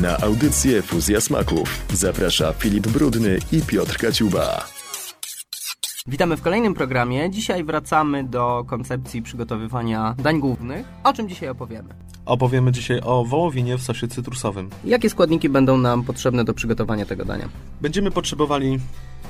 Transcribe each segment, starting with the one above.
Na audycję Fuzja Smaków zaprasza Filip Brudny i Piotr Kaciuba. Witamy w kolejnym programie. Dzisiaj wracamy do koncepcji przygotowywania dań głównych. O czym dzisiaj opowiemy? Opowiemy dzisiaj o wołowinie w sosie cytrusowym. Jakie składniki będą nam potrzebne do przygotowania tego dania? Będziemy potrzebowali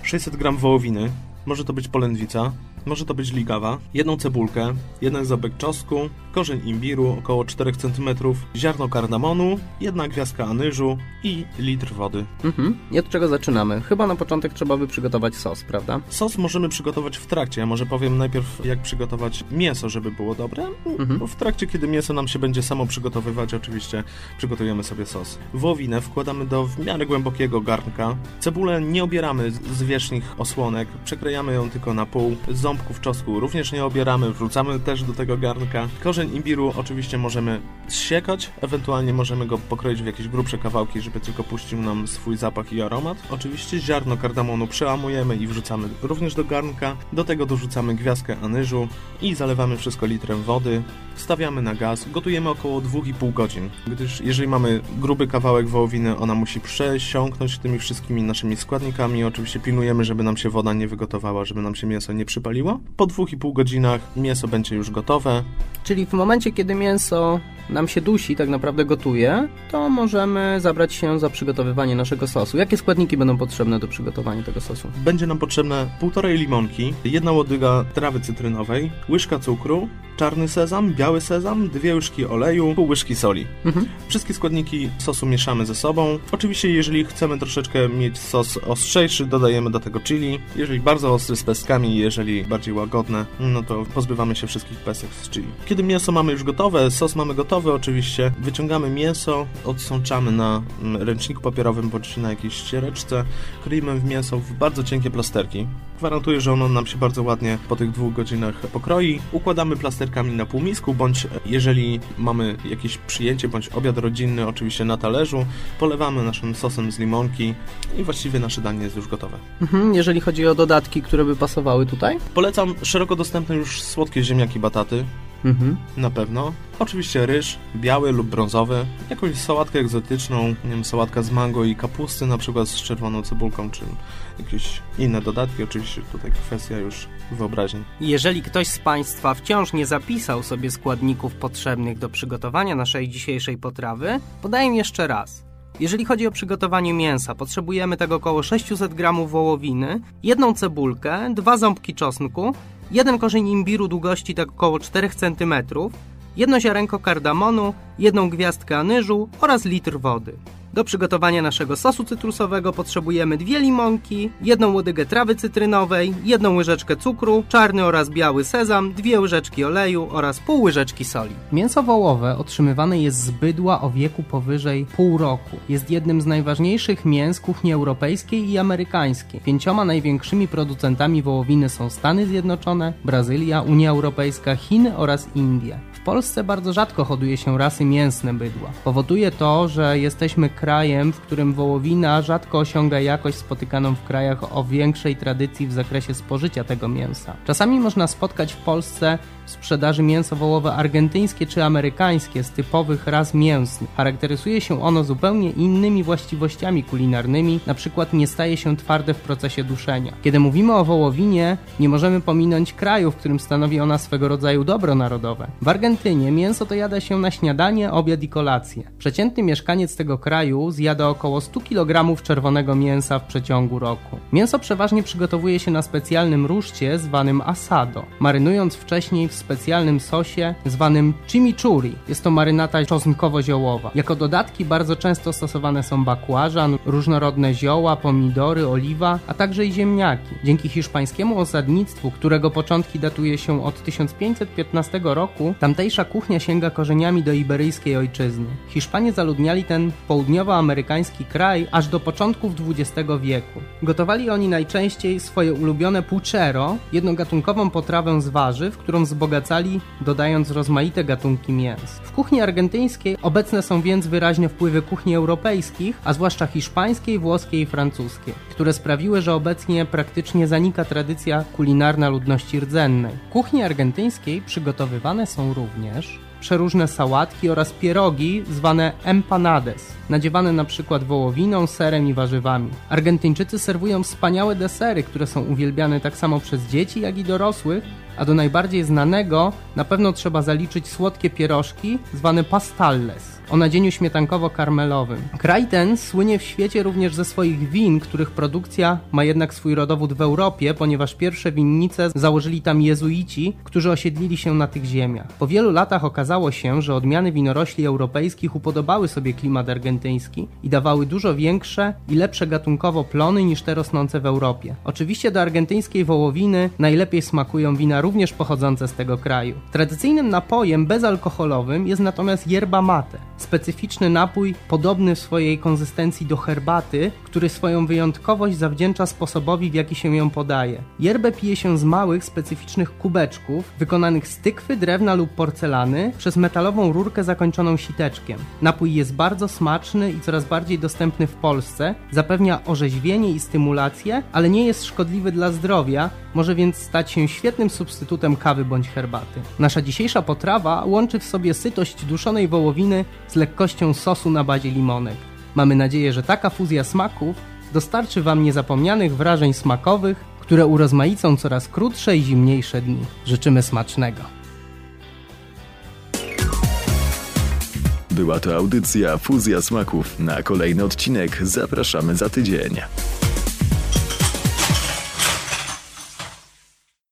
600 g wołowiny, może to być polędwica, może to być ligawa, jedną cebulkę, jeden ząbek czosnku, korzeń imbiru około 4 cm, ziarno kardamonu, jedna gwiazdka anyżu i litr wody. Mhm. I od czego zaczynamy? Chyba na początek trzeba by przygotować sos, prawda? Sos możemy przygotować w trakcie. Ja może powiem najpierw, jak przygotować mięso, żeby było dobre. Mhm. Bo w trakcie, kiedy mięso nam się będzie samo przygotowywać, oczywiście przygotujemy sobie sos. Wołowinę wkładamy do w miarę głębokiego garnka. Cebulę nie obieramy z- wierzchnich osłonek, przekrajamy ją tylko na pół. Ząbków czosnku również nie obieramy, wrzucamy też do tego garnka. Korzeń imbiru oczywiście możemy zsiekać, ewentualnie możemy go pokroić w jakieś grubsze kawałki, żeby tylko puścił nam swój zapach i aromat. Oczywiście ziarno kardamonu przełamujemy i wrzucamy również do garnka. Do tego dorzucamy gwiazdkę anyżu i zalewamy wszystko litrem wody. Stawiamy na gaz, gotujemy około 2,5 godzin, gdyż jeżeli mamy gruby kawałek wołowiny, ona musi przesiąknąć tymi wszystkimi naszymi składnikami. Oczywiście pilnujemy, żeby nam się woda nie wygotowała, żeby nam się mięso nie przypaliło. Po 2,5 godzinach mięso będzie już gotowe. Czyli w momencie, kiedy mięso nam się dusi, tak naprawdę gotuje, to możemy zabrać się za przygotowywanie naszego sosu. Jakie składniki będą potrzebne do przygotowania tego sosu? Będzie nam potrzebne półtorej limonki, jedna łodyga trawy cytrynowej, łyżka cukru, czarny sezam, biały sezam, dwie łyżki oleju, pół łyżki soli. Mhm. Wszystkie składniki sosu mieszamy ze sobą. Oczywiście, jeżeli chcemy troszeczkę mieć sos ostrzejszy, dodajemy do tego chili. Jeżeli bardzo ostry z pestkami, jeżeli bardziej łagodne, no to pozbywamy się wszystkich pesek z chili. Kiedy mięso mamy już gotowe, sos mamy gotowy oczywiście, wyciągamy mięso, odsączamy na mm, ręczniku papierowym bądź na jakiejś ściereczce, kroimy w mięso w bardzo cienkie plasterki. Gwarantuję, że ono nam się bardzo ładnie po tych dwóch godzinach pokroi. Układamy plasterkami na półmisku, bądź jeżeli mamy jakieś przyjęcie, bądź obiad rodzinny, oczywiście na talerzu, polewamy naszym sosem z limonki i właściwie nasze danie jest już gotowe. Mhm. Jeżeli chodzi o dodatki, które by pasowały tutaj? Polecam szeroko dostępne już słodkie ziemniaki bataty, Mhm. na pewno. Oczywiście ryż, biały lub brązowy, jakąś sałatkę egzotyczną, nie wiem, sałatka z mango i kapusty, na przykład z czerwoną cebulką, czy jakieś inne dodatki. Oczywiście tutaj kwestia już wyobraźni. Jeżeli ktoś z Państwa wciąż nie zapisał sobie składników potrzebnych do przygotowania naszej dzisiejszej potrawy, podaję jeszcze raz. Jeżeli chodzi o przygotowanie mięsa, potrzebujemy tego około 600 g wołowiny, jedną cebulkę, dwa ząbki czosnku, jeden korzeń imbiru długości tak około 4 cm, jedno ziarenko kardamonu, jedną gwiazdkę anyżu oraz litr wody. Do przygotowania naszego sosu cytrusowego potrzebujemy dwie limonki, jedną łodygę trawy cytrynowej, jedną łyżeczkę cukru, czarny oraz biały sezam, dwie łyżeczki oleju oraz pół łyżeczki soli. Mięso wołowe otrzymywane jest z bydła o wieku powyżej pół roku. Jest jednym z najważniejszych mięs kuchni europejskiej i amerykańskiej. Pięcioma największymi producentami wołowiny są Stany Zjednoczone, Brazylia, Unia Europejska, Chiny oraz Indie. Polsce bardzo rzadko hoduje się rasy mięsne bydła. Powoduje to, że jesteśmy krajem, w którym wołowina rzadko osiąga jakość spotykaną w krajach o większej tradycji w zakresie spożycia tego mięsa. Czasami można spotkać w Polsce sprzedaży mięso wołowe argentyńskie czy amerykańskie z typowych ras mięsnych. Charakteryzuje się ono zupełnie innymi właściwościami kulinarnymi, na przykład nie staje się twarde w procesie duszenia. Kiedy mówimy o wołowinie, nie możemy pominąć kraju, w którym stanowi ona swego rodzaju dobro narodowe. W Argentynie mięso to jada się na śniadanie, obiad i kolację. Przeciętny mieszkaniec tego kraju zjada około 100 kg czerwonego mięsa w przeciągu roku. Mięso przeważnie przygotowuje się na specjalnym ruszcie zwanym asado, marynując wcześniej w specjalnym sosie zwanym chimichurri. Jest to marynata czosnkowo-ziołowa. Jako dodatki bardzo często stosowane są bakłażan, różnorodne zioła, pomidory, oliwa, a także i ziemniaki. Dzięki hiszpańskiemu osadnictwu, którego początki datuje się od 1515 roku, tamtejsza kuchnia sięga korzeniami do iberyjskiej ojczyzny. Hiszpanie zaludniali ten południowoamerykański kraj aż do początków XX wieku. Gotowali oni najczęściej swoje ulubione puchero, jednogatunkową potrawę z warzyw, którą wzbogacali dodając rozmaite gatunki mięs. W kuchni argentyńskiej obecne są więc wyraźne wpływy kuchni europejskich, a zwłaszcza hiszpańskiej, włoskiej i francuskiej, które sprawiły, że obecnie praktycznie zanika tradycja kulinarna ludności rdzennej. W kuchni argentyńskiej przygotowywane są również przeróżne sałatki oraz pierogi zwane empanades, nadziewane na przykład wołowiną, serem i warzywami. Argentyńczycy serwują wspaniałe desery, które są uwielbiane tak samo przez dzieci, jak i dorosłych, a do najbardziej znanego na pewno trzeba zaliczyć słodkie pierożki zwane pastalles o nadzieniu śmietankowo-karmelowym. Kraj ten słynie w świecie również ze swoich win, których produkcja ma jednak swój rodowód w Europie, ponieważ pierwsze winnice założyli tam jezuici, którzy osiedlili się na tych ziemiach. Po wielu latach okazało się, że odmiany winorośli europejskich upodobały sobie klimat argentyński i dawały dużo większe i lepsze gatunkowo plony niż te rosnące w Europie. Oczywiście do argentyńskiej wołowiny najlepiej smakują wina również pochodzące z tego kraju. Tradycyjnym napojem bezalkoholowym jest natomiast yerba mate, specyficzny napój podobny w swojej konsystencji do herbaty, który swoją wyjątkowość zawdzięcza sposobowi, w jaki się ją podaje. Yerbę pije się z małych, specyficznych kubeczków, wykonanych z tykwy, drewna lub porcelany, przez metalową rurkę zakończoną siteczkiem. Napój jest bardzo smaczny i coraz bardziej dostępny w Polsce, zapewnia orzeźwienie i stymulację, ale nie jest szkodliwy dla zdrowia, może więc stać się świetnym substytutem kawy bądź herbaty. Nasza dzisiejsza potrawa łączy w sobie sytość duszonej wołowiny z lekkością sosu na bazie limonek. Mamy nadzieję, że taka fuzja smaków dostarczy Wam niezapomnianych wrażeń smakowych, które urozmaicą coraz krótsze i zimniejsze dni. Życzymy smacznego. Była to audycja Fuzja Smaków. Na kolejny odcinek zapraszamy za tydzień.